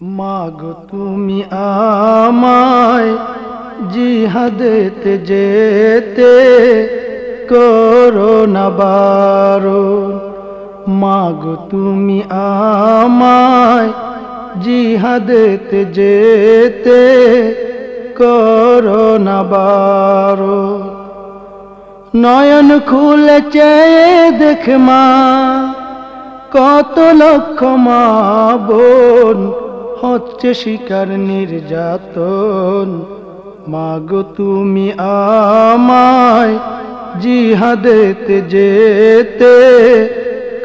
মাগো তুমি আমায় জিহাদেতে যেতে করো না বারণ মাগো তুমি আমায় জিহাদেতে যেতে করো না বারণ নয়ন খুলে দেখ মা, কত লক্ষ মা বোন হচ্ছে শিকার নির্যাতন। মাগো তুমি আমায় জিহাদেতে যেতে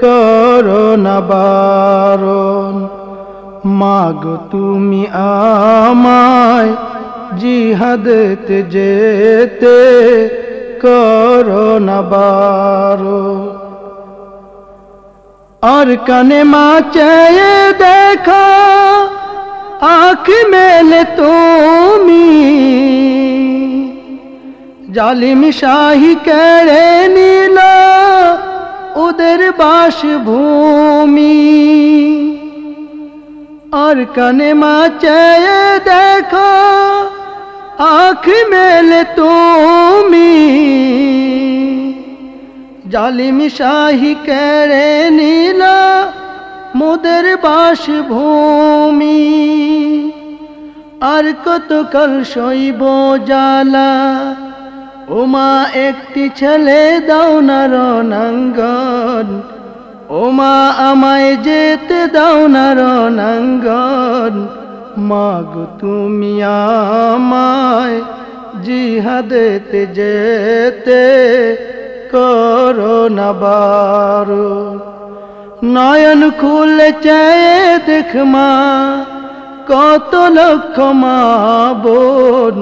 করো না বারণ। মাগো তুমি আমায় জিহাদেতে যেতে করো না বারণ। আর কানে মা চেয়ে দেখা আখ মেলে তুমি। জালিম শাহী কেড়ে নিল ওদের বাসভূমি। আর কানে মা চেয়ে দেখা, আখ মেলে তুমি। জালিম শাহী কেড়ে নিল মোদের বাসভূমি। আর কতকাল শৈব জালা ওমা, একটি ছেলে দাও না রণাঙ্গন। ওমা, আমায় যেতে দাও না রণাঙ্গন। মাগো, তুমি আমায় জিহাদেতে যেতে করো না বারো। নয়ন খুলে চেয়ে দেখ মা, কত লক্ষ মা বোন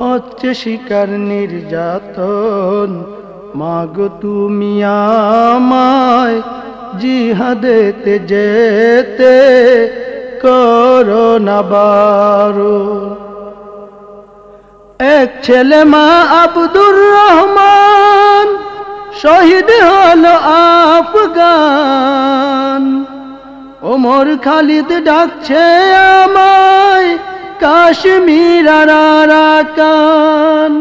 হচ্ছে শিকার নির্যাতন। মাগো তুমি আমায় জিহাদেতে যেতে করো না বারো। এক ছেলে মা আব্দুর রহমান শহীদ হলো ওমর খালিদ ডাকছে আমায় কাশ্মীর আরাকান।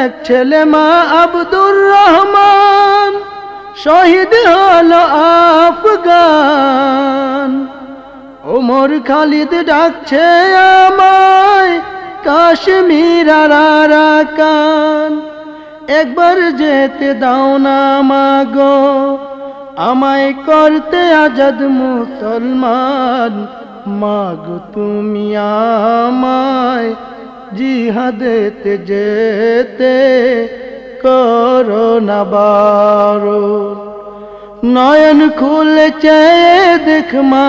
এক ছেলে মা আব্দুর রহমান শহীদ হলো আফগান। ওমর খালিদ ডাকছে আমায় কাশ্মীর আরাকান। একবার যেতে দাও না মাগো আমায় করতে আজাদ মুসলমান। মাগো তুমি আমায় জিহাদেতে যেতে করো না বারো। নয়ন খুলে চেয়ে দেখ মা,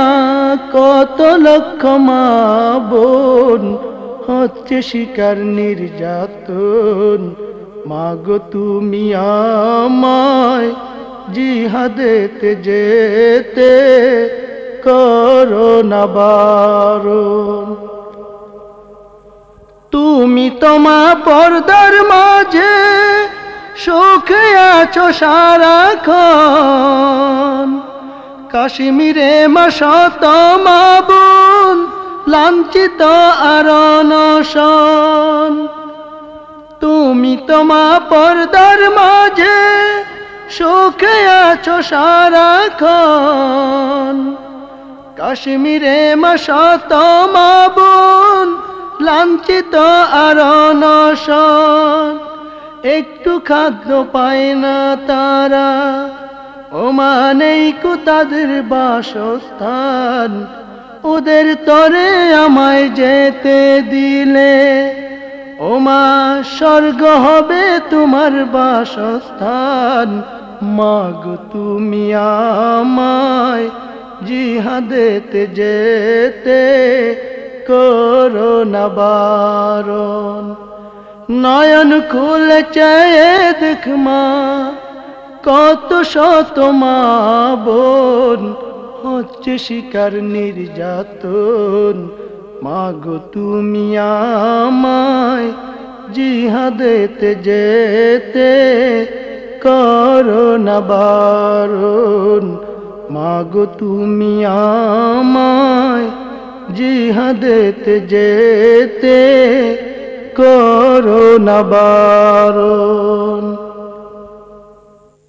কত লক্ষ মা বোন। হচ্ছে শিকার নির্যাতন। মাগো তুমি আমায় জিহাদেতে যেতে করো না তুমি তোমা পর্দার মাঝে সুখে আছো সারাক্ষণ। কাশ্মীরে মাসত মাবুন লাঞ্ছিত আর নশন তুমি তোমা পর্দার মাঝে সুখে আছো সারাক্ষণ। কাশ্মীরে মাসত মাবুন লাঞ্ছিত আর একটু খাদ্য পায় না তারা ও মানেই কু তাদের বাসস্থান। ওদের তরে আমায় যেতে দিলে ও মা স্বর্গ হবে তোমার বাসস্থান। মাগ তুমি আমায় জিহাদেতে যেতে করো বারণ। নয়ন খুলে চেয়ে দেখ মা, কত শত মা বোন হচ্ছে শিকার নির্যাতন। মাগো তুমি আমায় জিহাদেতে যেতে করো না বারণ। মাগো তুমি আমায় জিহাদেতে যেতে করোনা বারণ।